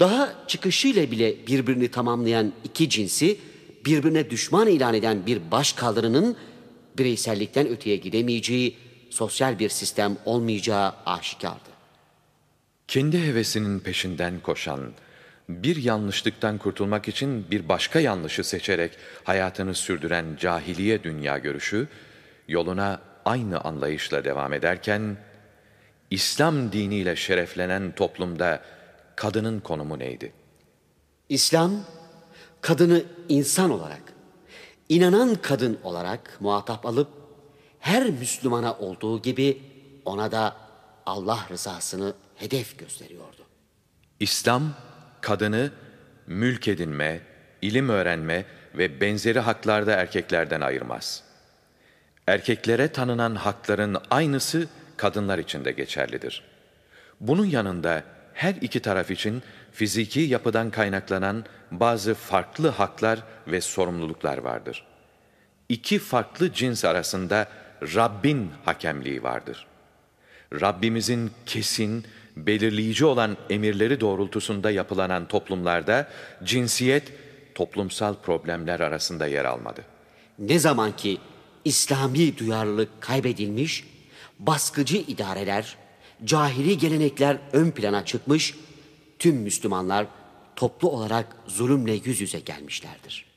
Daha çıkışıyla bile birbirini tamamlayan iki cinsi birbirine düşman ilan eden bir baş kaldırının bireysellikten öteye gidemeyeceği, sosyal bir sistem olmayacağı aşikardı. Kendi hevesinin peşinden koşan, bir yanlışlıktan kurtulmak için bir başka yanlışı seçerek hayatını sürdüren cahiliye dünya görüşü, yoluna aynı anlayışla devam ederken, İslam diniyle şereflenen toplumda kadının konumu neydi? İslam, kadını insan olarak, inanan kadın olarak muhatap alıp, her Müslümana olduğu gibi ona da Allah rızasını hedef gösteriyordu. İslam, kadını mülk edinme, ilim öğrenme ve benzeri haklarda erkeklerden ayırmaz. Erkeklere tanınan hakların aynısı kadınlar için de geçerlidir. Bunun yanında her iki taraf için fiziki yapıdan kaynaklanan bazı farklı haklar ve sorumluluklar vardır. İki farklı cins arasında Rabbin hakemliği vardır. Rabbimizin kesin, belirleyici olan emirleri doğrultusunda yapılanan toplumlarda cinsiyet toplumsal problemler arasında yer almadı. Ne zaman ki İslami duyarlılık kaybedilmiş, baskıcı idareler, cahili gelenekler ön plana çıkmış, tüm Müslümanlar toplu olarak zulümle yüz yüze gelmişlerdir.